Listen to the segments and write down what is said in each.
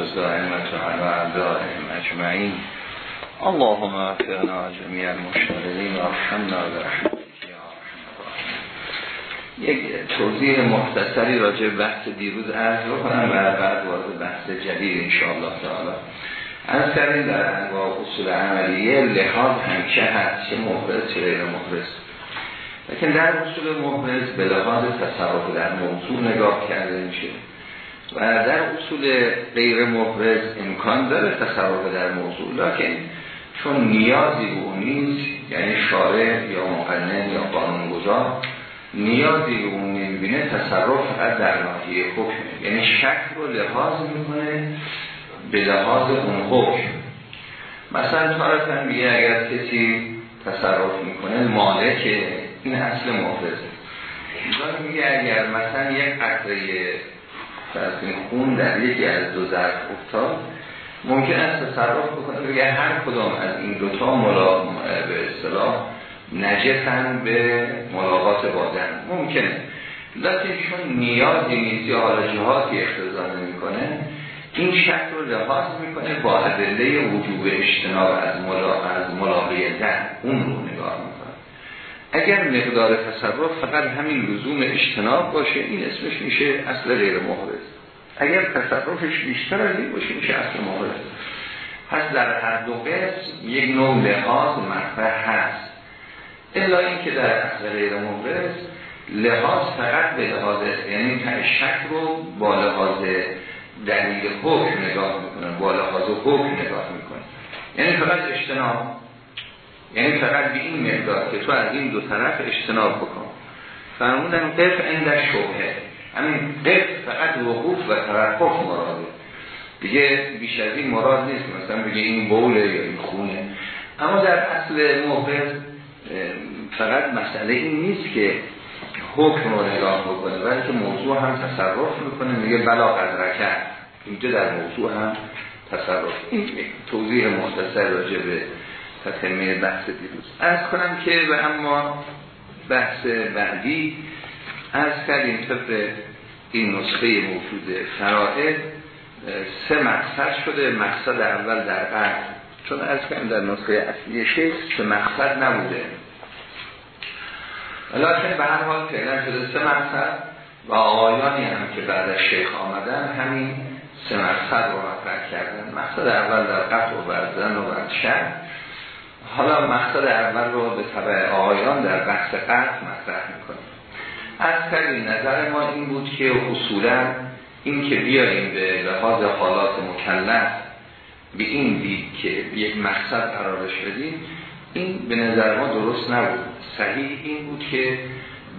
و دائمت و علا عبدائهم اجمعین. اللهم افرنا جميع المشتغلین و برحمتك یک توضیح مختصری راجع بحث دیروز عرض بکنم و بعد وارد بحث جدید انشاءالله تعالی. از کردیم در انواع اصول عملیه لحاظ همیشه هست چه محرز چه غیر محرز. لیکن در اصول محرز به لحاظ تصرف در موضوع نگاه کرده میشه و در اصول غیر محرز امکان داره تصرف در موضوع لیکن چون نیازی به اون نیست یعنی شارع یا مقنن یا قانونگذار نیازی به اون نمی‌بینه تصرف فقط در ناحیه حکمه یعنی شک رو لحاظ می‌کنه به لحاظ اون حکم. مثلا تارتن میگه اگر کسی تصرف می‌کنه مالک این اصل محرزه. میگه اگر مثلا یک فرض خون در یکی از دو ظرف افتاد. ممکن است تصرف بکنه بگه هر کدام از این دوتا ملا به اصطلاح نجسن به ملاقات بادن ممکنه. لیکن چون نیازی نیست یا حالا جهاتی این شک رو لحاظ می‌کنه با ادله وجوب اجتناب از ملا از ملاقی زن اون رو نگاه می‌کنه. اگر مقدار تصرف فقط همین لزوم اجتناب باشه این اسمش میشه اصل غیر محرز اگر تصرفش بیشتر از این باشه میشه اصل محرز پس در هر دو قسم یک نوع لحاظ مطرح هست. الا این که در اصل غیر محرز لحاظ فقط به لحاظ یعنی شک رو با لحاظ دلیل حکم نگاه می‌کنن با لحاظ حکم نگاه می‌کنن یعنی فقط اجتناب. یعنی فقط به این مقدار که تو از این دو طرف اجتناب بکن. فرمودن قف اندر شبهه. همین قف فقط وقوف و توقف مراده. دیگه بیش از این مراد نیست. مثلا بگه این بوله یا این خونه. اما در اصل محرز فقط مسئله این نیست که حکم رو نگاه بکنه بلکه موضوع هم تصرف می‌کنه. میگه بلا رکت اینجا در موضوع هم تصرف. این توضیح مختصر راجع به تتمه بحث دیروز. از کنم که و اما بحث بعدی از کردیم طبق این نسخه موجود فرائد سه مقصد شده مقصد اول در قرد چون از کردیم در نسخه اصلی شیخ سه مقصد نبوده. لیکن به هر حال فعلا شده سه مقصد و آقایانی هم که بعد از شیخ آمدن همین سه مقصد رو مطرح کردن. مقصد اول در قطع و بردن و شهر حالا مقصد اول رو به طبع آقایان در بحث قطع مطرح می‌کنیم. از کردیم نظر ما این بود که اصولا این که بیاییم به لحاظ حالات مکلف به این دید که یک مقصد قرارش بدیم این به نظر ما درست نبود. صحیح این بود که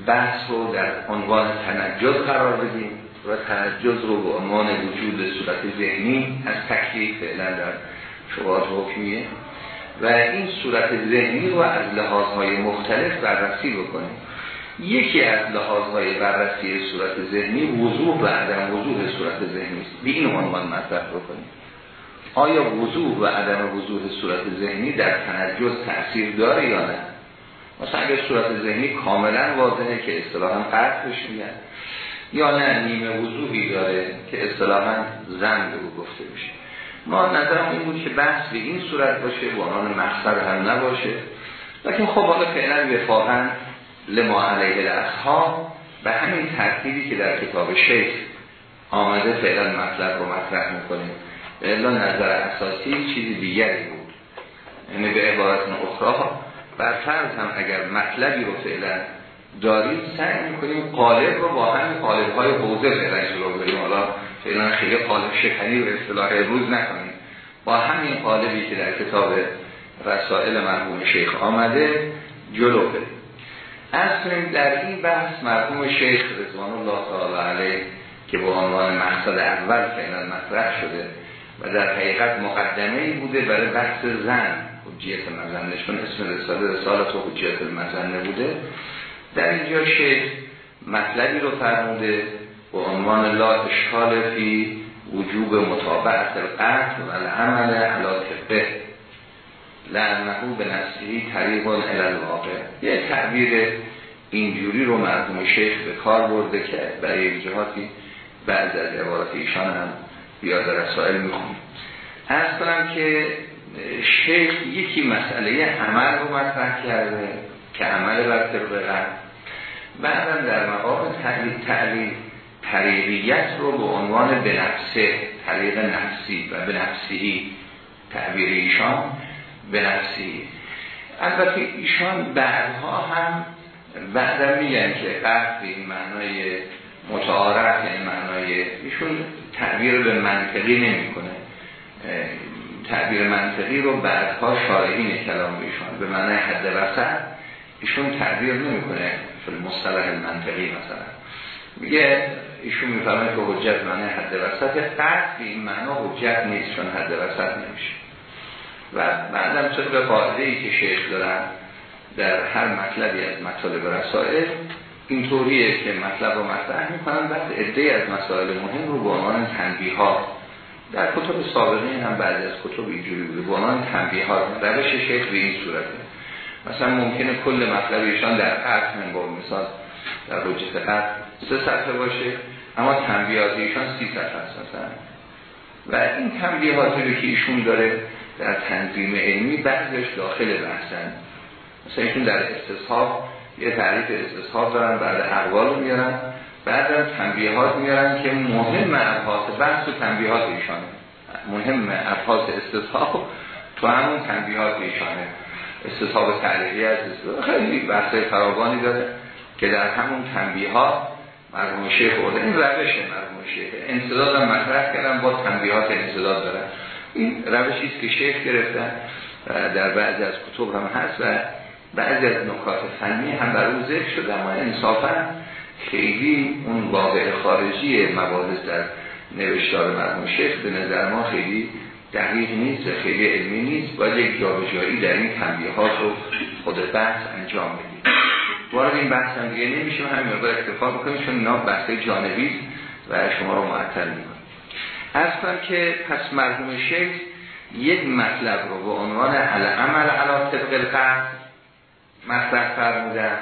بحث رو در عنوان تنجز قرار بدیم و تنجز رو به عنوان وجود صورت ذهنی از تکلیف فعلا در شبهات حکمیه و این صورت ذهنی رو از لحاظهای مختلف بررسی بکنیم. یکی از لحاظهای بررسی صورت ذهنی وضوح و عدم وضوح صورت ذهنی است. به این عنوان مطرح بکنیم. آیا وضوح و عدم وضوح صورت ذهنی در تنجز تأثیر داره یا نه؟ مثلا اگر صورت ذهنی کاملا واضحه که اصطلاحا قطع بشه میگن یا نه نیمه وضوحی داره که اصطلاحا زن به گفته میشه. ما نظرم این بود که بحث به این صورت باشه و آنان مقصد هم نباشه. لیکن خب حالا فعلا وفاقا لما علیه ها به همین ترتیبی که در کتاب شیخ آمده فعلا مطلب رو مطرح می‌کنیم. به نظر اساسی چیزی دیگری بود. یعنی به عبارت اخرى بر فرض هم اگر مطلبی رو فعلا داریم سعی می‌کنیم قالب رو با همین قالب های حوزه فعلا رو بریم حالا فعلا خیلی قالب شکنی و اصطلاح روز نکنیم. با همین قالبی که در کتاب رسائل مرحوم شیخ آمده جلو بریم. از در این بحث مرحوم شیخ رضوان الله تعالی علیه که به عنوان مقصد اول فعلا مطرح شده و در حقیقت مقدمه ای بوده برای بحث زن حجیت مزنه چون اسم رساله رسالت و حجیت المزنه بوده. در اینجا شیخ مطلبی رو فرموده به عنوان لا اشکال فی وجوب مطابعت القتل و العمل علا طبه لعنهو به نفسی طریق الالواقع یه تعبیر اینجوری رو مرحوم شیخ به کار برده که برای جهاتی بعض از عبارات ایشان هم بیاد رسائل می‌خونیم. ارز کنم که شیخ یکی مسئله عمل رو مطرح کرده که عمل بر طبق بعدا در مقام تعلیل تعلیل طریقیت رو به عنوان به نفسه طریق نفسی و به نفسی تعبیر ایشان به نفسی البته ایشان بعدها هم بعدا میگن که قرد به این معنای متعارف یعنی معنای ایشون تعبیر به منطقی نمی‌کنه. تعبیر منطقی رو بعدها شارعین کلام ایشان. به معنای حد وسط ایشون تعبیر نمی‌کنه. مصطلح منطقی مثلا. میگه ایشون میفرمه که حجت معنی حد وسط قرد به این معنا حجت نیست چون حد وسط نمیشه. و بعدم به قاعده ای که شیخ دارن در هر مطلبی از مطالب رسائل اینطوریه که مطلب رو مطرح می‌کنن بعد عده از مسائل مهم رو به عنوان تنبیهات در کتب سابقین هم بعد از کتب اینجوری بوده به عنوان تنبیهات روش شیخ به این صورته مثلا ممکنه کل مطلب ایشان در قرد با مثال در حجت قرد سه صفحه باشه اما تنبیهات ایشان سی صفحه هست مثلا. و این تنبیهاتی که ایشون داره در تنظیم علمی بعضیش داخل بحثن. مثلا ایشون در استصحاب یه تعریف استصحاب دارن بعد اقوال میارن بعد تنبیهات میارن که مهم ابحاث بحث و تنبیهات ایشانه. مهم ابحاث استصحاب تو همون تنبیهات ایشانه. استصحاب تعلیقی از خیلی بحث فراوانی داره که در همون تنبیهات مرحوم شیخ این روش مرحوم شیخ انصداد هم مطرح کردن با تنبیهات انصداد دارن این روشی است که شیخ گرفتن در بعضی از کتب هم هست و بعضی از نکات فنی هم بر او ذکر شده اما انصافا خیلی اون واقع خارجی مباحث در نوشتار مرحوم شیخ به نظر ما خیلی دقیق نیست خیلی علمی نیست. باید یک جایی در این تنبیهات رو خود بحث انجام بدید وارد این بحث هم دیگه نمیشه همین مقدار اکتفا بکنیم چون اینا بحث جانبی و شما رو معطل می‌کنه اصلا که پس مرحوم شیخ یک مطلب رو به عنوان عمل علا طبق القرد مطرح فرمودن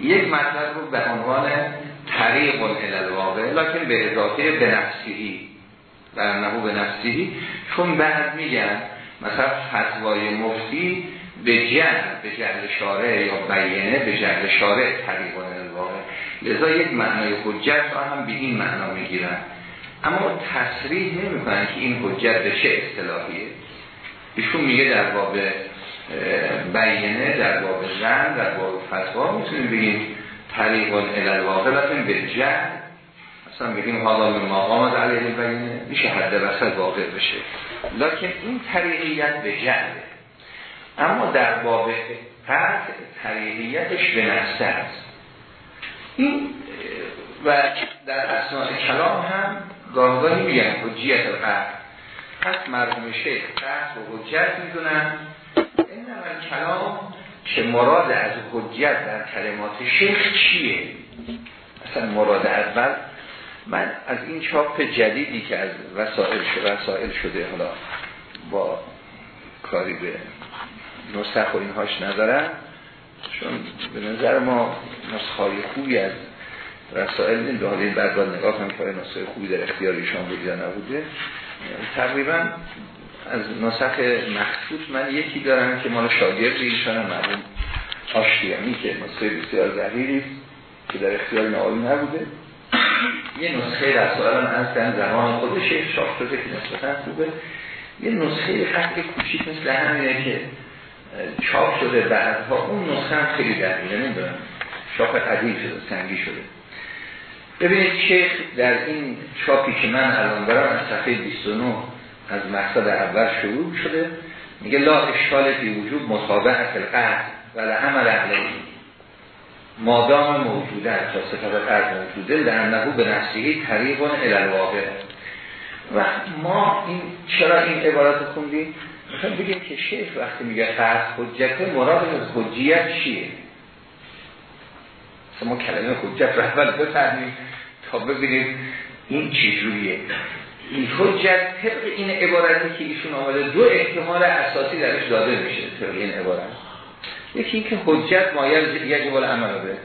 یک مطلب رو به عنوان طریق الالواقع لکن به اضافه به نفسیهی. در نهو به نفسیهی چون بعد میگن مثلا فتوای مفتی به جهل به جهل شارع یا بیانه به جهل شارع طریق الالواقع لذا یک معنای حجت رو هم به این معنا می‌گیرن. اما تصریح نمی‌کنن که این حجت به چه اصطلاحیه. ایشون میگه در باب بیانه در باب زن در باب فتوا می‌تونیم بگیم طریق الالواقع لیکن به جهل. مثلا بگیم حالا به مقام علیه بیانه میشه حد وسط واقع بشه. لکن این طریقیت به جهله اما در باب قطع طریقیتش به نفسه است. این و در اسناع کلام هم گاهگاهی میگن حجیت قطع پس مرحوم شیخ قطع و حجت می‌دونن این من کلام که مراد از حجت در کلمات شیخ چیه؟ اصلا مراد اول من از این چاپ جدیدی که از وسائل شده, وسائل شده حالا با کاری به نسخ و اینهاش ندارم چون به نظر ما نسخه خوبی از رسائل این دو این بعد باید نگاه کنم که نسخه خوبی در اختیار ایشان بود یا نبوده. تقریبا از نسخ مخصوص من یکی دارم که مال شاگرد ایشان هم مرمون آشتیانی که نسخه بسیار ظهیری که در اختیار نهایی نبوده. یه نسخه رسائل هم از زمان خودش شاخ شده که نسخه خوبه. یه نسخه خط کوچیک مثل همینه که چاپ شده بعدها اون نسخه هم خیلی دقیقه نمی‌دونم. شاخ قدیم شده سنگی شده. ببینید شیخ در این چاپی که من الان دارم از صفحه 29 از مقصد اول شروع شده. میگه لا اشکال فی وجود مطابقت القرد و لعمل علیه. مادام موجوده تا صفت قرد موجوده در نهو به نفسیه طریق الالواقع. و ما این چرا این عبارت خوندیم؟ می‌خوایم بگیم که شیخ وقتی میگه قرد حجت مراد از حجیت چیه؟ ما کلمه حجت رو اول بفهمیم تا ببینیم این چجوریه این حجت طبق این عبارتی که ایشون آمده دو احتمال اساسی درش داده میشه طبق این عبارت. یکی اینکه حجت مایل یجب العمل به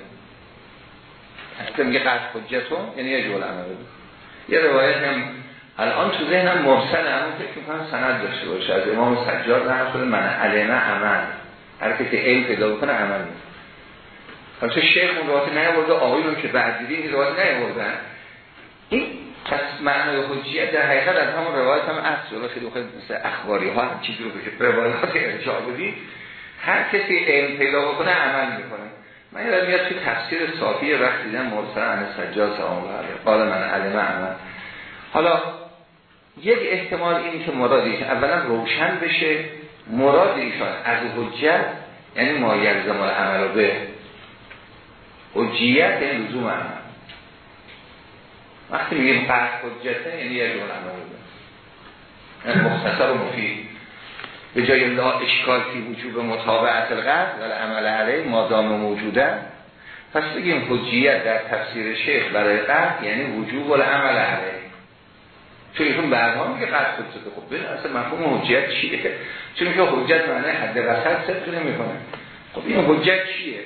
حتی میگه قصد حجتون یعنی یجب العمل به یه روایت هم الان تو ذهنم مرسل همون فکر می‌کنم سند داشته باشه. از امام سجاد نه شده من علمه عمل. هر کسی علم پیدا بکنه عمل می‌کنه. پس شیخ اون روایت نیاورده آقایون که بعد دیدیم این روایت نیاوردن این پس معنای حجیت در حقیقت از همون روایت هم اصل خیلی خیلی مثل اخباری ها هم چیزی رو که روایات ارجاع بودی هر کسی علم پیدا بکنه عمل می‌کنه. من یادم میاد که تفسیر صافی وقت دیدم مرسل عن سجاد سلام قال من علم عمل حالا یک احتمال این که مرادی اولا روشن بشه. مراد ایشان از حجت یعنی ما عمل به حجیت یعنی لزوم عمل وقتی میگیم فرق حجته یعنی یلزم عمل به یعنی مختصر و مفید. به جای لا اشکال فی وجوب مطابعت القرد و عمل علیه مادام موجوده. پس بگیم حجیت در تفسیر شیخ برای قرد یعنی وجوب العمل علیه. چون ایشون بعدها میگه قرد حجت خب ببین اصلا مفهوم حجیت چیه؟ چون که حجت معنی حد وسط صدق نمی‌کنه. خب این حجت چیه؟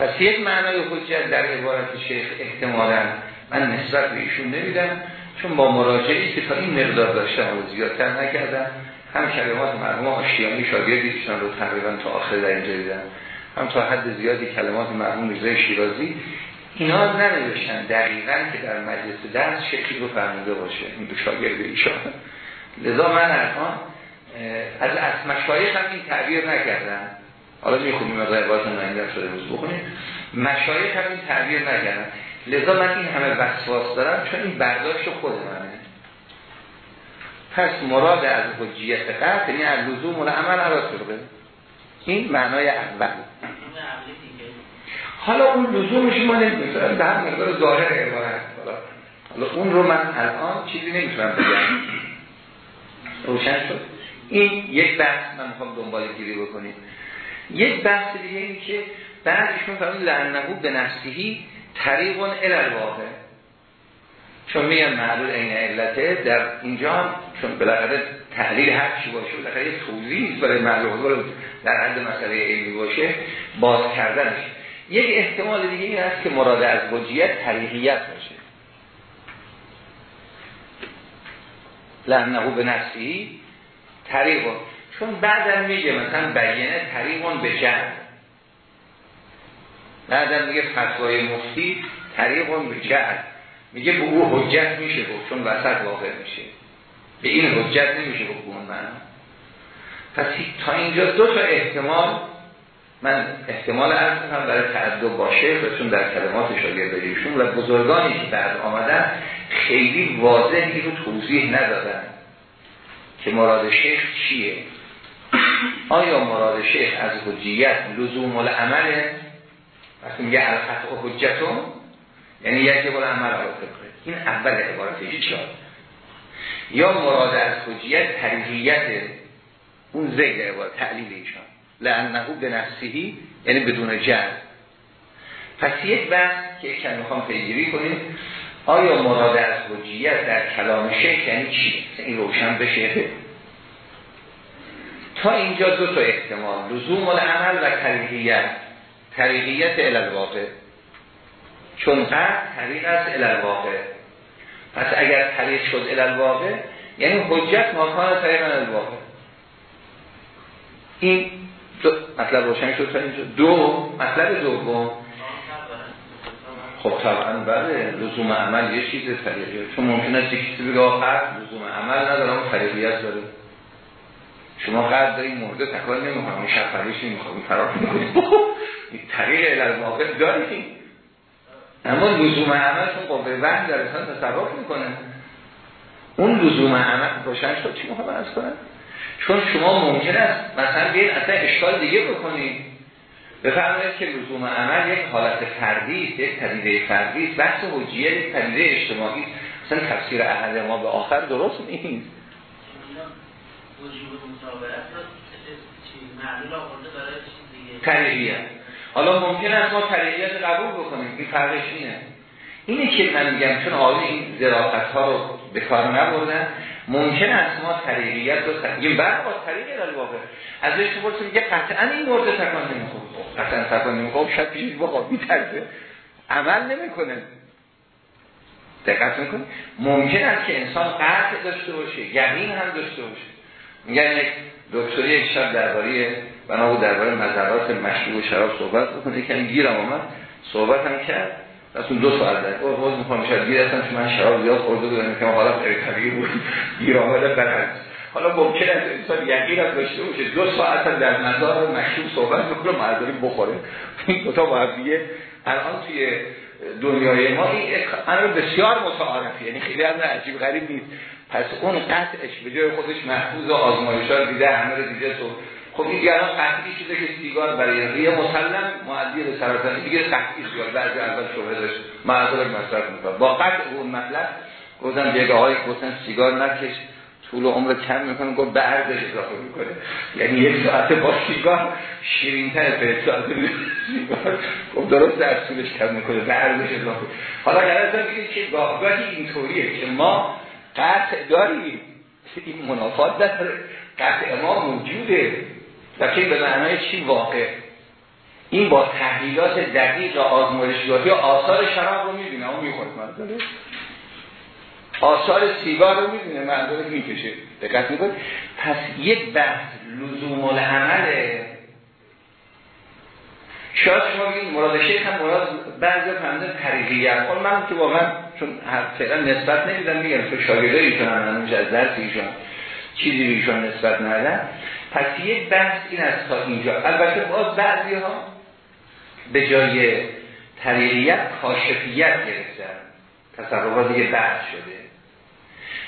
پس یک معنای حجت در عبارت شیخ احتمالا من نسبت به ایشون نمیدم چون با مراجعی که تا این مقدار داشتم و زیادتر نکردم هم کلمات مرحوم آشتیانی شاگردیشون رو تقریبا تا آخر در اینجا دیدن هم تا حد زیادی کلمات مرحوم میرزای شیرازی. اینا ننوشتن دقیقا که در مجلس درس شکلی رو فرموده باشه این دو شاگرد ایشان. لذا من الان از از مشایخ هم این تعبیر نکردن حالا می‌خونیم از عبارت نایندر شده روز بخونیم. مشایخ هم این تعبیر نکردن. لذا من این همه وسواس دارم چون این برداشت خود منه. پس مراد از حجیت قطع یعنی از لزوم و عمل عوض شده. این معنای اول. حالا اون لزومش ما نمی‌تونم به هم مقدار ظاهر عبارت حالا اون رو من الان چیزی نمی‌تونم بگم. روشن شد. این یک بحث من می‌خوام دنبال گیری بکنیم. یک بحث دیگه این که بعدشون فرمون لعنهو به نفسیهی طریقون الالواقع چون میگن معلول این علته در اینجا چون بالاخره تحلیل هر چی باشه بالاخره یه توضیح برای معلول در حد مسئله علمی باشه باز کردنش. یک احتمال دیگه این هست که مراد از وجیت طریقیت باشه. لحنهو به نفسی طریقون. چون بعدم میگه مثلا بیانه طریقون به جمع. بعدم میگه فتوای مفتی طریقون به جمع. میگه به او حجت میشه بود چون وسط واقع میشه. به این حجت نمیشه بود اون من پس تا اینجا دو تا احتمال من احتمال از هم برای تعدد باشه چون در کلمات شاگردایشون و بزرگانی که بعد آمدن خیلی واضحی رو توضیح ندادن که مراد شیخ چیه. آیا مراد شیخ از حجیت لزوم العمله؟ وقتی میگه القطع حجتون یعنی یک بار عمل را این اول عبارتش شد. یا مراد از حجیت تریحیت اون زید عبارت تعلیل ایشان. لعنه به نفسیهی یعنی بدون جد پس یک بحث که کم می‌خوام پیگیری کنیم آیا مراد از حجیت در کلام شیخ یعنی چی؟ این روشن بشه. تا اینجا دو تا احتمال لزوم العمل و تریحیت تریحیت الالواقع چون قد طریق است الالواقع پس اگر طریق شد الالواقع یعنی حجت ماکان طریق الالواقع این دو مطلب روشن شد تا اینجا. دو مطلب دوم. خب طبعا بله لزوم عمل یه چیز طریقیه. چون ممکن است یک چیزی بگه آخر لزوم عمل ندارم طریقیت داره. شما قد داریم مرده تکار نمی‌خوام شب پریش نمی‌خوام فرار طریق الالواقع داریم اما لزوم عمل چون قوه وحی در انسان تصرف می‌کنه. اون لزوم عمل روشن شد چی می‌خوام از کنم؟ چون شما ممکن است مثلا بیاید اصلا اشکال دیگه بکنید. بفرمایید که لزوم عمل یک حالت فردی است یک پدیده فردی است. بحث حجیه یک پدیده اجتماعی مثلا تفسیر احد ما به آخر درست نیست. تریبیه حالا ممکن است ما طریقیت قبول بکنیم. این فرقش اینه. اینه که من میگم چون آقای این ذرافت ها رو به کار نبردن ممکن است ما طریقیت رو تقییم بعد با طریق در واقع. از تو برسیم میگه قطعا این مورد تکان نمیخوب قطعا تکان نمیخوب شاید پیش با بی عمل نمی‌کنه. دقت می‌کنید ممکن است که انسان قطع داشته باشه یقین هم داشته باشه. میگن یک دکتری یک شب درباره بنا درباره مذرات مشروب شراب صحبت بکنه. که گیرم آمد صحبت هم کرد. اون دو ساعت در او روز می‌خوام شاید گیر هستم که من شراب زیاد خورده بودم که حالا طبیعی بود. گیر آمده برد حالا ممکن است انسان یقین هم داشته باشه دو ساعت هم در مزار مشروب صحبت بکنه مرداری بخوره. این دو تا محبیه الان توی دنیای ما این امر بسیار متعارفه. یعنی خیلی هم عجیب غریب نیست. پس اون قطعش به جای خودش محفوظ و آزمایشات دیده همه رو دیده تو. خب این الان قطعی شده که سیگار برای ریه مسلم معدی به سرطان دیگه قطعی سیگار. بعضی اول شبه داشت. معذرت مصرف می‌کنه با قطع اون مطلب گفتن بیگه های گفتن سیگار نکش. طول عمر کم می‌کنه گفت به ارزش اضافه می‌کنه. یعنی یک ساعت با سیگار شیرین تر ساعت سیگار. خب درست در طولش کم می‌کنه به ارزش اضافه. حالا قرار بگید که گاهگاهی اینطوریه که ما قطع داریم این منافات داره قطع ما موجوده. و که به معنای چی واقع؟ این با تحلیلات دقیق آزمایشگاهی آثار شراب رو می‌بینه. اون می‌خورد آثار سیگار رو می‌دونه مردم می‌کشه. دقت می‌کنید پس یک بحث لزوم العمله. شاید شما بگید مراد شیخ هم مراد بعضی فهمده طریقیت خب من که واقعا چون فعلا نسبت نمیدم میگم تو شاگرده ایشون هم از درس ایشون چیزی ایشون نسبت ندن. پس یک بحث این از تا اینجا. البته باز بعضی ها به جای طریقیت کاشفیت گرفتن. تصرفات دیگه بعد شده.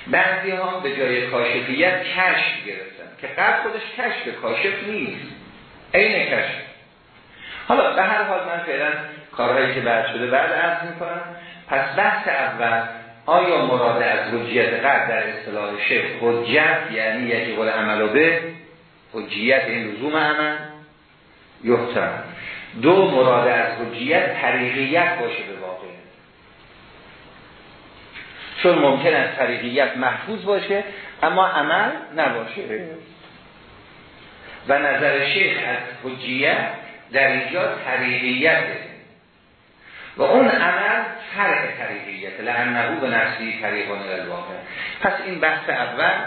بعضی ها به جای کاشفیت کشف گرفتن. که قبل خودش کشف کاشف نیست. عین کشف. حالا به هر حال من فعلا کارهایی که بعد شده بعد عرض می‌کنم. پس بحث اول آیا مراد از حجیت قبل در اصطلاح شیخ حجت یعنی یکی قول عمل به؟ حجیت این لزوم عمل؟ یحترم دو مراد از حجیت طریقیت باشه به واقع. چون ممکن است طریقیت محفوظ باشه اما عمل نباشه. و نظر شیخ از حجیت در اینجا طریقیته و اون عمل فرق طریقیت لعنهو به نفسی طریقان الواقع. پس این بحث اول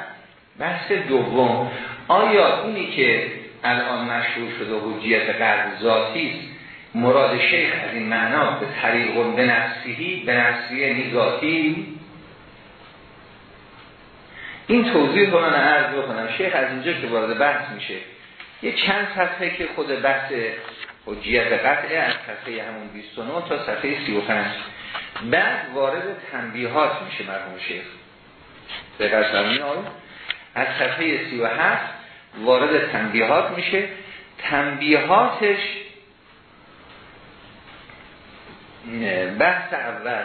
بحث دوم. آیا اینی که الان مشهور شده حجیت قرد ذاتی مراد شیخ از این معنا به طریق به نفسیی به نفسی یعنی ذاتی این توضیح رو من عرض بکنم. شیخ از اینجا که وارد بحث میشه یه چند صفحه که خود بحث حجیت قطعه از صفحه همون 29 تا صفحه 35 بعد وارد تنبیهات میشه مرحوم شیخ. به قصد از صفحه 37 وارد تنبیهات میشه. تنبیهاتش بحث اول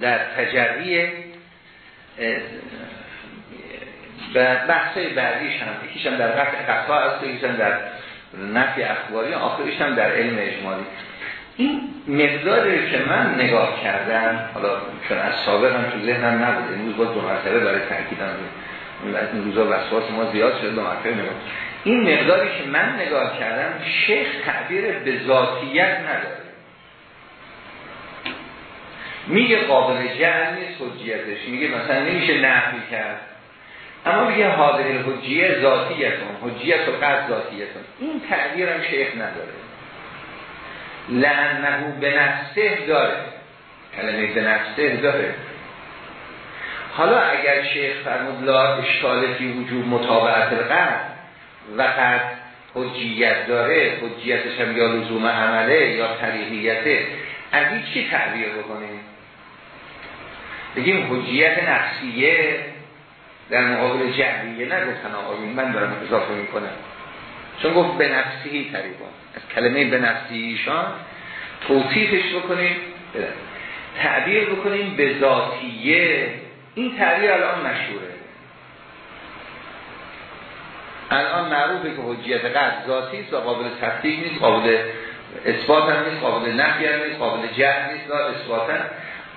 در تجریه و بحثای بعدیش هم یکیش هم در قطع قطعا است یکیش هم در نفی اخباری آخرش هم در علم اجمالی. این مقداری که من نگاه کردم حالا چون از سابق هم تو ذهنم نبوده این روز با دو مرتبه برای تحکیدم این روزا وسواس ما زیاد شده دو مرتبه نگاه این مقداری که من نگاه کردم شیخ تعبیر به ذاتیت نداره. میگه قابل جعل نیست حجیتش میگه مثلا نمیشه نحوی کرد. اما میگه حاضر حجیه ذاتیتون حجیت و قد ذاتیتون. این تعبیر شیخ نداره. لعنهو به نفسه داره. کلمه به نفسه داره. حالا اگر شیخ فرمود لا اشکال فی وجود مطابعت القد و قد حجیت داره حجیتش هم یا لزوم عمله یا طریقیته از این چی تعبیر بکنیم بگیم حجیت نفسیه در مقابل جهریه نگفتن آقایون من دارم اضافه می‌کنم. چون گفت به نفسی طریقا از کلمه به نفسی ایشان توصیفش بکنیم تعبیر بکنیم به ذاتیه. این تعبیر الان مشهوره. الان معروفه که حجیت قد ذاتی و قابل تصدیق نیست قابل اثبات هم نیست قابل نفی هم نیست قابل جهر نیست لا اثبات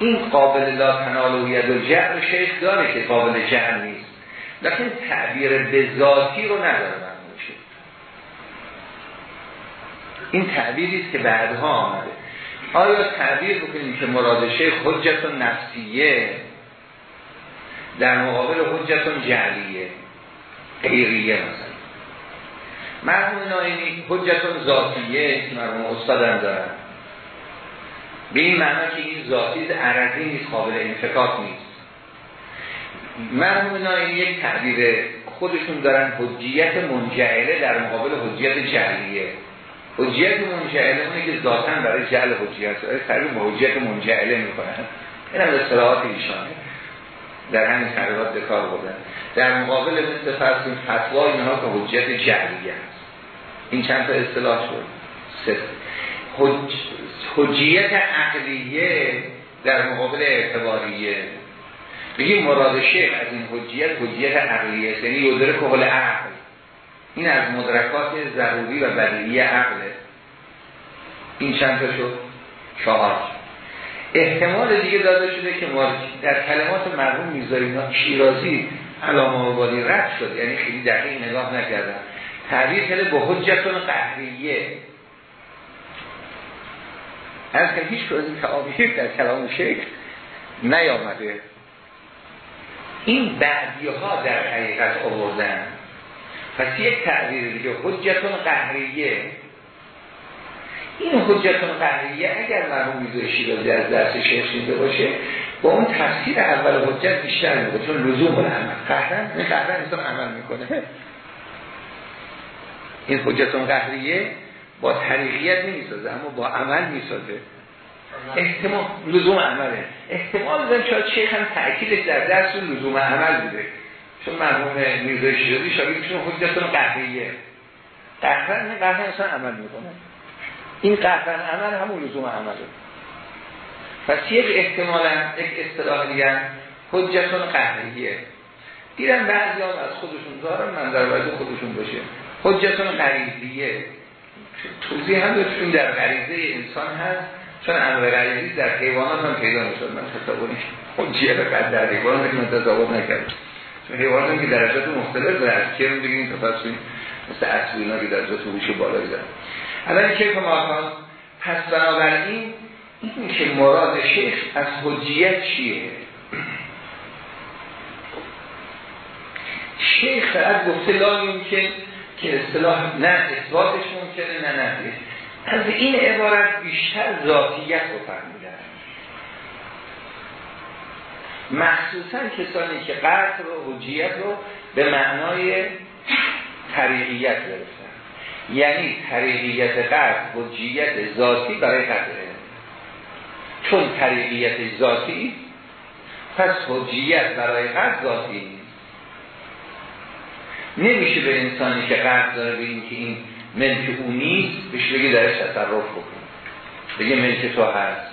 این قابل لا تنال و ید جهر شیخ داره که قابل جهر نیست. لیکن تعبیر به ذاتی رو نداره این تعبیری است که بعدها آمده. آیا تعبیر بکنیم که مراد شیخ حجت نفسیه؟ در مقابل حجت جعلیه. غیریه مثلا. مرحوم ناینی حجت ذاتیه مرحوم استادم دارن. به این معنا که این ذاتی عرضی نیست قابل انفکاک نیست. مرحوم ناینی یک تعبیر خودشون دارن حجیت منجعله در مقابل حجیت جعلیه. حجیت منجعله اونه که ذاتن برای جعل حجیت تعبیر با حجیت منجعله می‌کنن. این هم اصطلاحات ایشانه. در همین تقریبات به کار بودن در مقابل مثل فرض فتوا اینها که حجیت جعلیه هست این چند تا اصطلاح شد. حج... حجیت عقلیه در مقابل اعتباریه. بگیم مراد شیخ از این حجیت حجیت عقلیه یعنی یودره که عقل. این از مدرکات ضروری و بدیهی عقله. این چند تا شد؟ چهار. احتمال دیگه داده شده که در کلمات مرحوم می‌ذاریم شیرازی علامه آبادی رد شد. یعنی خیلی دقیق نگاه نکردن تعبیر کرده به حجتون قهریه. از که هیچ از این تعابیر در کلام شیخ نیامده. این بعدی ها در حقیقت آوردن. پس یک تعبیر دیگه حجتون قهریه. این حجتون قهریه اگر مرحوم میزوی شیرازی از درس شیخ شنیده باشه با اون تفسیر اول حجت بیشتر میده چون لزوم عمل. قهرن این قهرن انسان عمل می‌کنه. این حجتون قهریه با طریقیت نمی‌سازه اما با عمل می‌سازه. احتمال لزوم عمله. احتمال دارم شاید شیخ هم تأکیدش در درس لزوم عمل بوده. چون مرحوم میرزا شیرازی شاگردشون حجتون قهریه قهرن قهرن انسان عمل می‌کنه. این قهرن عمل همون لزوم عمله. پس یک احتمالا یک اصطلاح دیگر حجتون قهریه دیدن بعضی از خودشون دارن من در خودشون باشه. حجتون قریبیه توضیح هم داشتون در غریزه انسان هست چون امر غریزی در حیوانات هم پیدا می‌شد. من تصوری حجیه بقدر در حیوانات من تصور نکرد چون حیوانات هم که درجات مختلف داره از کرم بگیریم تفصیل مثل اصوینا که درجات هوش بالایی داره اولی که ماکان پس بنابراین این که مراد شیخ از حجیت چیه؟ شیخ فقط گفته لایم که که اصطلاح نه اثباتش ممکنه نه نه از این عبارت بیشتر ذاتیت رو فرمیدن مخصوصا کسانی که قطع و حجیت رو به معنای طریقیت گرفتن یعنی طریقیت قطع حجیت ذاتی برای قطعه چون طریقیت ذاتی پس حجیت برای قطع ذاتی نمیشه به انسانی که قرض داره به این که این ملک او نیست بهش بگه درش تصرف بکن. بگه ملک تو هست.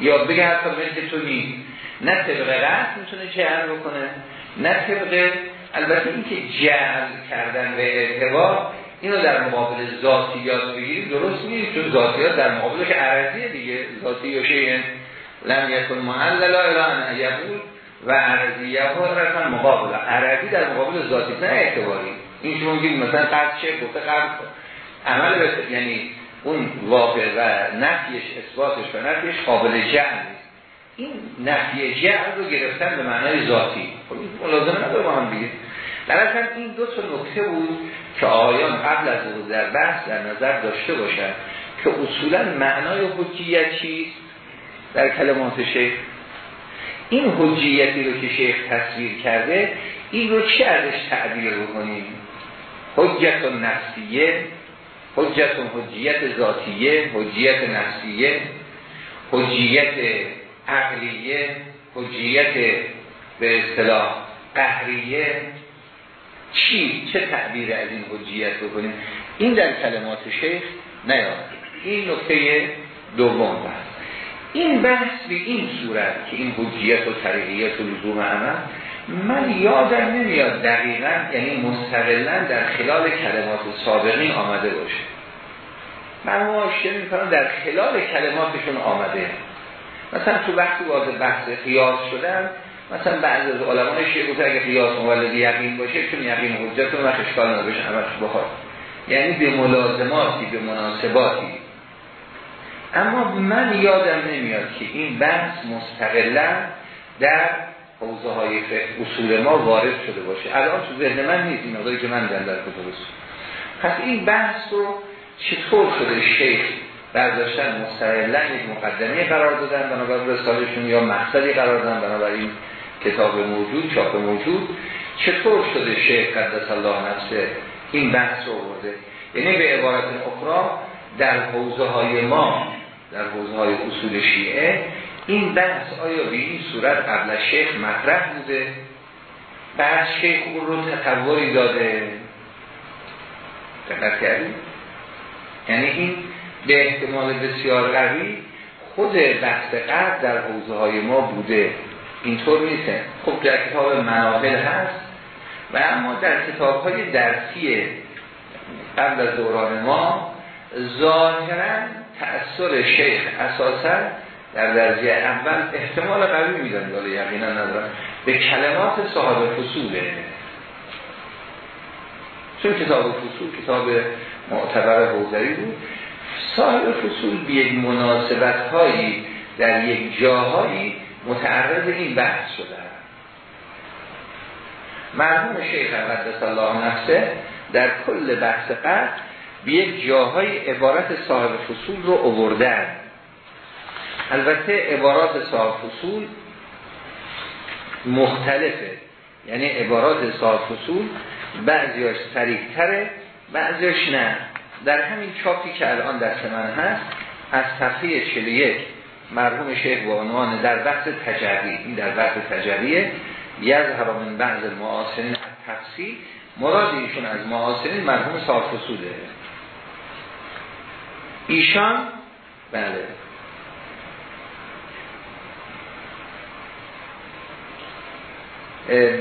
یا بگه حتی ملک تو نیست. نه طبق قرض می‌تونه جعل بکنه نه طبق البته این که جعل کردن به اعتبار اینو در مقابل ذاتیات بگیریم درست نیست چون ذاتیات در مقابل که عرضیه دیگه ذاتی یا شیء لم یکن معللا الا یقول و عرضیه ها رفتن مقابل. عرضی در مقابل ذاتی نه اعتباری. این شما میگید مثلا قرض چه؟ گفته قرض عمل به یعنی اون واقع و نفیش اثباتش و نفیش قابل جعل این نفی جعل رو گرفتن به معنای ذاتی. خب این لازم نداره با هم بگید. در این دو تا نکته بود که آیان قبل از او در بحث در نظر داشته باشن که اصولا معنای حجیت چیست؟ در کلمات شیخ این حجیتی رو که شیخ تصویر کرده این رو چه ازش تعبیر بکنیم؟ حجت نفسیه حجت حجیت ذاتیه حجیت نفسیه حجیت عقلیه حجیت به اصطلاح قهریه. چی؟ چه تعبیر از این حجیت بکنیم؟ این در کلمات شیخ نیاد. این نکته دوم بحث این بحث به این صورت که این حجیت و طریقیت و لزوم عمل من یادم نمیاد دقیقا یعنی مستقلا در خلال کلمات سابقین آمده باشه. من معاشره می‌کنم در خلال کلماتشون آمده. مثلا تو وقتی وارد بحث قیاس شدن مثلا بعضی از علمای شیعه گفت اگه قیاس مولد یقین باشه چون یقین حجت و اشکال نداره عملش بخواد. یعنی به ملازماتی به مناسباتی. اما من یادم نمیاد که این بحث مستقلا در حوزه های اصول ما وارد شده باشه. الان تو ذهن من نیست این که من در در کتب پس این بحث رو چطور شده شیخ برداشتن مستقلا یک مقدمه قرار دادن بنابراین رسالشون یا مقصدی قرار دادن بنابراین کتاب موجود چاپ موجود. چطور شده شیخ قدس الله نفسه این بحث رو برده یعنی به عبارت اخرى در حوزه های ما در حوزه های اصول شیعه این بحث آیا به این صورت قبل شیخ مطرح بوده؟ بعد شیخ اون رو تطوری داده. دقت کردیم یعنی این به احتمال بسیار قوی خود بحث قرد در حوزه های ما بوده. اینطور نیست. خب در کتاب منابل هست. و اما در کتاب های درسی قبل از دوران ما ظاهرا تأثیر شیخ اساسا در درجه اول احتمال قوی میدن ولی یقینا ندارم. به کلمات صاحب فصوله چون کتاب فصول کتاب معتبر حوزری بود. صاحب فصول به یک مناسبت هایی در یک جاهایی متعرض این بحث شده. مرحوم شیخ قدس الله نفسه در کل بحث قرد به یک جاهای عبارت صاحب فصول رو اووردن. البته عبارات صاحب فصول مختلفه. یعنی عبارات صاحب فصول بعضیاش سریعتره بعضیاش نه. در همین چاپی که الان دست من هست از صفحه 41 مرحوم شیخ با عنوان در بحث تجربی این در بحث تجربیه یظهر من بعض المعاصرین تفسیر مراد ایشون از معاصرین مرحوم صاحب فصوله. ایشان بله.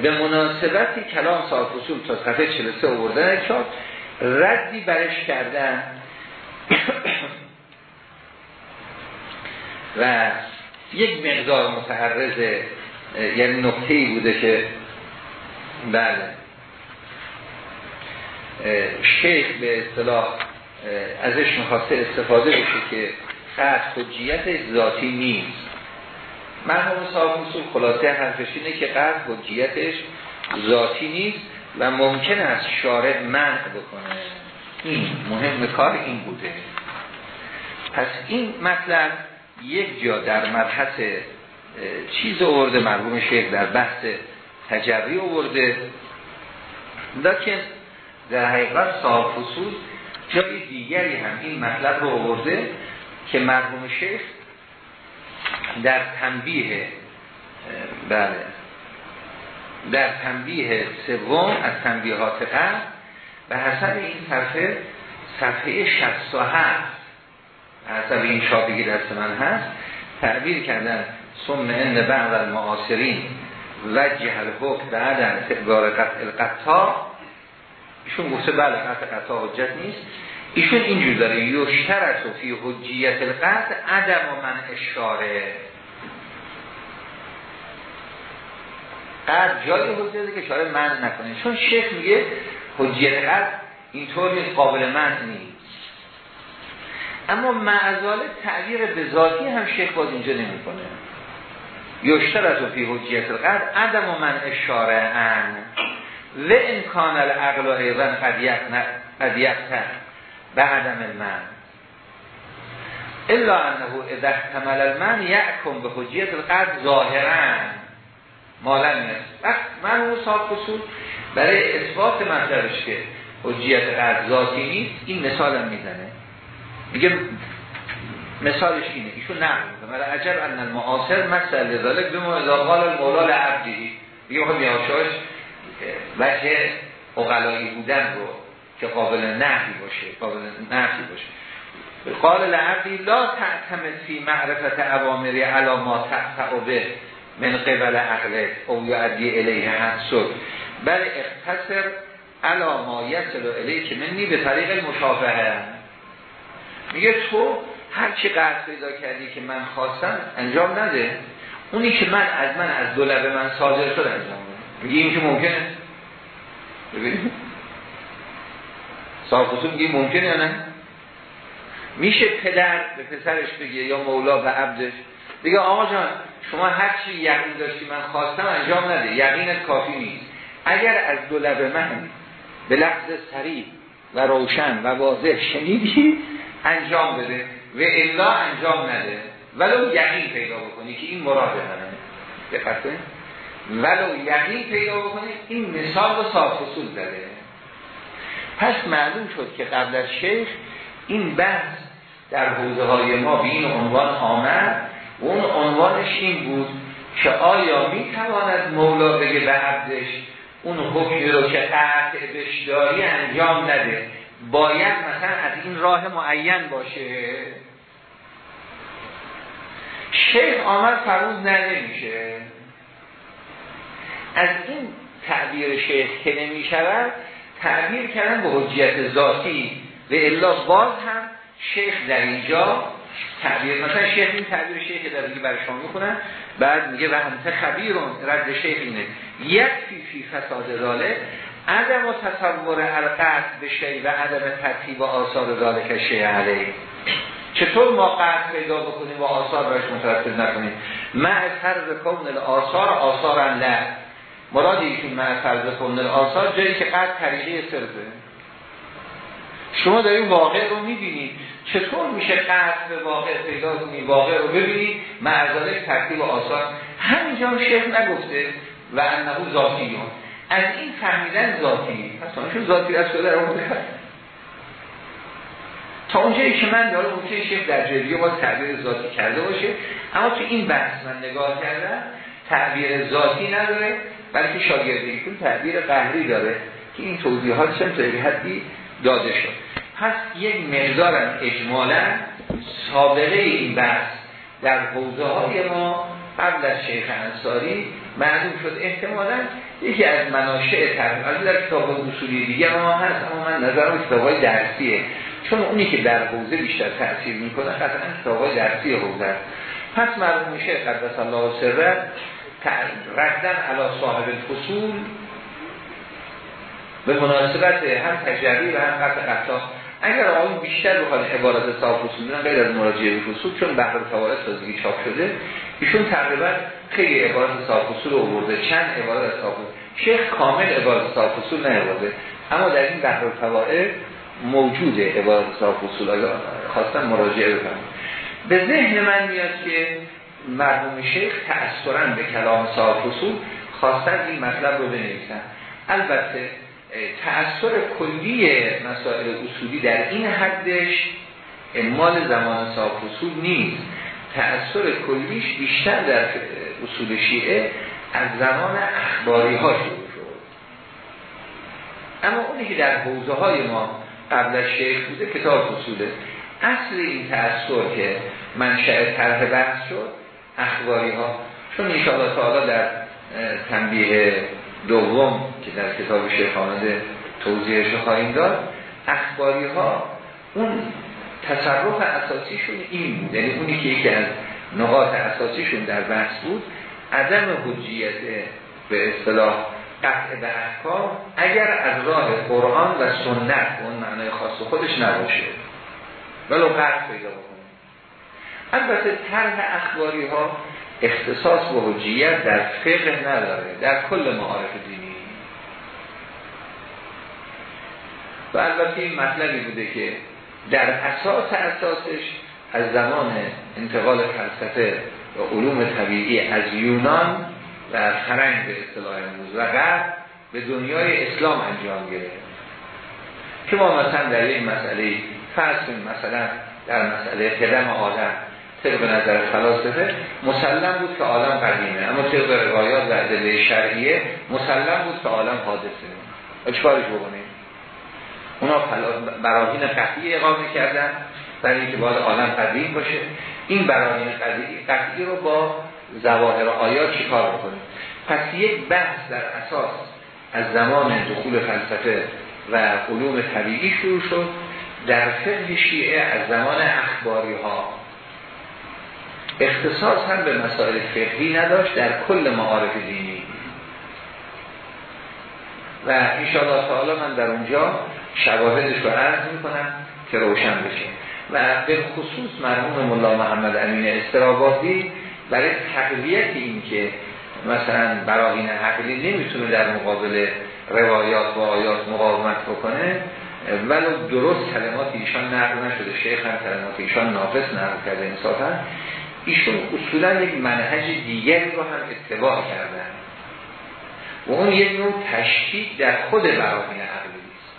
به مناسبتی کلام صاحب فصول تا صفحه 43 آوردن کرد ردی برش کردن. و یک مقدار متحرز یعنی نقطه ای بوده که بله. شیخ به اصطلاح ازش می‌خواسته استفاده بشه که خط حجیت ذاتی نیست. مرحوم صاحب اصول خلاصه حرفش اینه که قرد حجیتش ذاتی نیست و ممکن است شارع منع بکنه. این مهم کار این بوده. پس این مطلب یک جا در مبحث چیز آورده مرحوم شیخ در بحث تجری آورده. لیکن در حقیقت صاحب فصول جای دیگری هم این مطلب رو آورده که مرحوم شیخ در تنبیه بله در تنبیه سوم از تنبیهات قبل به حسب این صفحه صفحه 67 حسب این شابگی دست من هست تعبیر کردن سم ان بعض المعاصرین وجه الحکم بعدن تقدار قطع القطع ایشون گفته بله قطع قطع حجت نیست. ایشون اینجور داره یشتر و فی حجیت القطع عدم و من اشاره قطع جای حجیت که اشاره من نکنه. چون شیخ میگه حجیت قطع اینطور نیست قابل من نیست. اما معذال تعبیر به هم شیخ باز اینجا نمی‌کنه. یشتر از فی حجیت القطع عدم و من اشاره ان و امکان العقل و ایضا قد یقتر به عدم المن. الا انه اذا احتمل المن یعکم به حجیت القدر ظاهرا. مالا نیست. وقت من اون صاحب قصول برای اثبات مطلبش که حجیت قدر ذاتی نیست این مثال هم می‌زنه. میگه مثالش اینه. ایشون نه. میگه مرا عجب ان المعاصر مثل ذالک بما اذا قال المولا لعبدی میگه خب یاشاش وجه اقلایی بودن رو که قابل نحی باشه قابل نحی باشه. قال لعبدی لا تعتمد فی معرفت عوامری علامات تعتعبه من قبل عقله او یعدی الیه حسد بل اختصر علامات یسلو الیه که منی به طریق مشافهه. میگه تو هر چی قرد پیدا کردی که من خواستم انجام نده. اونی که من از من از دولبه من صادر شد انجام میگه این که ممکنه. ببینید صاحب میگه ممکنه یا نه؟ میشه پدر به پسرش بگه یا مولا به عبدش بگه آقا جان شما هر چی یقین داشتی من خواستم انجام نده. یقینت کافی نیست. اگر از دو لب من به لحظ سریع و روشن و واضح شنیدی انجام بده. و الا انجام نده. ولو یقین پیدا بکنی که این مراد منه. دقت ولو یقین پیدا بکنی این مثال رو اصول داره پس معلوم شد که قبل از شیخ این بحث در حوزه های ما به این عنوان آمد. اون عنوانش این بود که آیا می تواند مولا بگه به عبدش اون حکمی رو که قطع بشداری انجام نده باید مثلا از این راه معین باشه؟ شیخ آمد فرمود نه نمیشه. از این تعبیر شیخ که نمی شود تعبیر کردن به حجیت ذاتی. و الا باز هم شیخ در اینجا تعبیر مثلا شیخ این تعبیر شیخ در دیگه برای شما می‌کنن بعد میگه و انت خبیرون رد شیخ اینه. یک فی فی فساد داله عدم و تصور القصد به شی و عدم ترتیب آثار داله که شیع علیه. چطور ما قصد پیدا بکنیم و آثار برش مترتب نکنیم؟ مع فرض کون آثار آثار نه مرادی که مع فرض کون آثار جایی که قصد طریقه صرفه. شما در این واقع رو می‌بینید چطور میشه قصد به واقع پیدا کنی واقع رو ببینید معذاله ترتیب آثار همینجا هم شیخ نگفته و انهو ذاتیون. از این فهمیدن ذاتی پس چون ذاتی از شده رو تا اونجایی که من دارم اونجایی شیخ در جلیه باید تعبیر ذاتی کرده باشه اما تو این بحث من نگاه کردم تعبیر ذاتی نداره. بلکه شاگردی کن تعبیر قهری داره که این توضیحات چند تا حدی داده شد. پس یک مقدارم اجمالا سابقه این بحث در حوزه های ما قبل از شیخ انصاری معلوم شد. احتمالا یکی از مناشع ترمیم از در کتاب اصولی دیگه ما هست اما من نظرم کتاب درسیه. چون اونی که در حوزه بیشتر تاثیر می‌کنه قطعا کتاب های درسی حوزه پس معلوم میشه قدس الله سره ردن علا صاحب الفصول به مناسبت هم تجربی و هم قطع قطع. اگر آقایون بیشتر بخواد عبارت صاحب فصول بدن غیر از مراجعه فصول چون بحر فوارد تازگی چاپ شده ایشون تقریبا خیلی عبارت صاحب فصول رو برده چند عبارت از صاحب شیخ کامل عبارت صاحب فصول نیاورده. اما در این بحر فوارد موجوده عبارت صاحب فصول. اگر خواستن مراجعه بکنم. به ذهن من میاد که مرحوم شیخ تأثیرا به کلام صاحب فصول خواستن این مطلب رو بنویسن. البته تأثیر کلی مسائل اصولی در این حدش مال زمان صاحب فصول نیست. تأثیر کلیش بیشتر در اصول شیعه از زمان اخباری ها شروع شد. اما اونی که در حوزه های ما قبل از شیخ بوده کتاب اصوله. اصل این تأثیر که منشأ طرح بحث شد اخباری ها چون انشاءالله تعالی در تنبیه دوم که در کتاب شیخ آمده توضیحش خواهیم داد اخباری ها اون تصرف اساسیشون این بود. یعنی اونی که یکی از نقاط اساسیشون در بحث بود عدم حجیت به اصطلاح قطع به احکام اگر از راه قرآن و سنت اون معنای خاص خودش نباشه. ولو قطع پیدا بکنه. البته طرح اخباری ها اختصاص و حجیت در فقه نداره در کل معارف دینی. و البته این مطلبی بوده که در اساس اساسش از زمان انتقال فلسفه و علوم طبیعی از یونان و فرنگ به اصطلاح امروز و غرب به دنیای اسلام انجام گرفت. که ما مثلا در یک مسئله فرض مثلا در مسئله قدم آدم طبق نظر فلاسفه مسلم بود که عالم قدیمه. اما طبق روایات و ادله شرعیه مسلم بود که عالم حادثه چکارش بکنیم اونا براهین قطعی اقامه کردن برای اینکه باید عالم قدیم باشه. این براهین قطعی رو با زواهر آیات چیکار بکنیم پس یک بحث در اساس از زمان دخول فلسفه و علوم طبیعی شروع شد. در فقه شیعه از زمان اخباری ها اختصاص هم به مسائل فقهی نداشت در کل معارف دینی. و انشاءالله تعالی من در اونجا شواهدش رو عرض می‌کنم که روشن بشه. و به خصوص مرحوم ملا محمد امین استرابادی برای تقویت این که مثلا براهین عقلی نمی‌تونه در مقابل روایات و آیات مقاومت بکنه ولو درست کلمات ایشان نقل نشده. شیخ هم کلمات ایشان ناقص نقل کرده انصافا. ایشون اصولا یک منهج دیگری رو هم اتباع کردن. و اون یک نوع تشکیل در خود براهین عقلی است.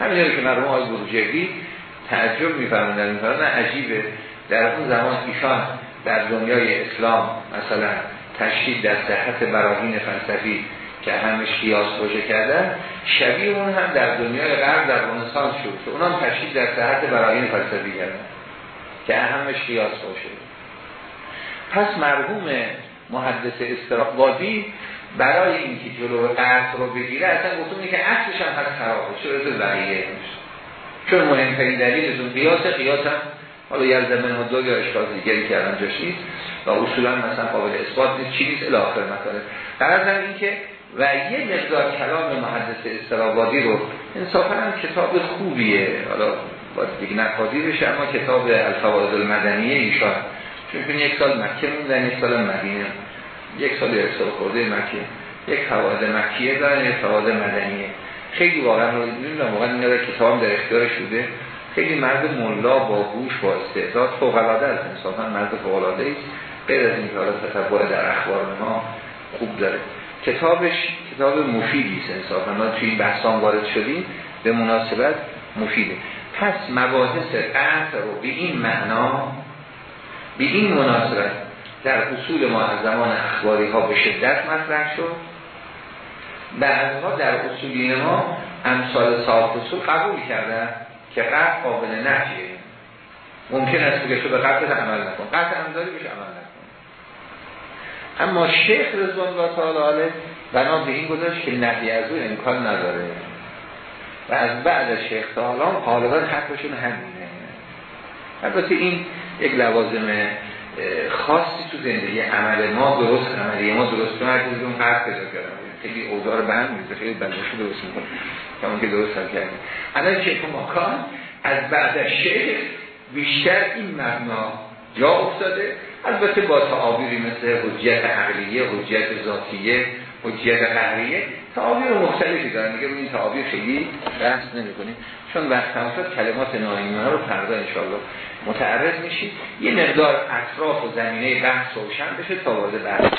همین که مرحوم آقای بروجردی تعجب میفرمودن میفرمودن عجیبه. در اون زمان ایشان در دنیای اسلام مثلا تشکیل در صحت براهین فلسفی که همش قیاس باشه کردن شبیه اون هم در دنیای غرب در رنسانس شد که اونم تشکیل در صحت براهین فلسفی کردن. که همش قیاس باشه. پس مرحوم محدث استرابادی برای اینکه جلو قرص رو بگیره اصلا گفتون که اصلش هم هست خرابه چرا بقیه چون مهمترین دلیل از اون قیاس قیاس هم حالا یلزمن و دو یا اشکال دیگری الان جاش نیست و اصولا مثلا قابل اثبات نیست چی نیست؟ الاخر مثلا قرار این که و یه مقدار کلام محدث استرابادی رو انصافا هم کتاب خوبیه. حالا باید دیگه نقادی بشه. اما کتاب الفوائد المدنیه ایشان. چون یک سال مکه موندن یک سال مدینه. یک سال ارسال خورده مکه. یک فوائد مکیه دارن یک فوائد مدنیه. خیلی واقعا نمی‌دونم واقعا این کتاب در اختیار شده. خیلی مرد ملا با هوش با استعداد فوق العاده انصافا مرد فوق العاده غیر از اینکه حالا تتبع در اخبار ما خوب داره. کتابش کتاب مفیدی است انصافا. ما توی این بحثان وارد شدیم. به مناسبت مفیده. پس مباحث قطع رو به این معنا به این مناسبت در اصول ما از زمان اخباری ها به شدت مطرح شد. بعدها در اصولی ما امثال صاحب اصول قبول کردن که قطع قابل نفیه. ممکن است که تو به قطع عمل نکن. قطع امداری بشه عمل نکن. اما شیخ رضوان الله تعالی علیه بنا به این گذاشت که نفی از او امکان نداره. و از بعد شیخ تعالی غالبا حقشون همینه. البته این یک لوازم خاصی تو زندگی عمل ما درست عملی ما درست کنه هر اون قرد پیدا کردن. خیلی اوضاع به هم میزه خیلی بلوشی درست می‌کنه. همون که درست هم کردیم. الان شیخ مکان از بعد شیخ بیشتر این مبنا جا افتاده. البته با تعابیری مثل حجیت عقلیه حجیت ذاتیه حجیت قهریه. تعابیر مختلفی دارن. دیگه این تعابیر خیلی بحث نمی کنیم چون وقت هم شد کلمات نایمه رو فردا انشالله متعرض میشید یه مقدار اطراف و زمینه بحث روشن بشه تا وارد بحث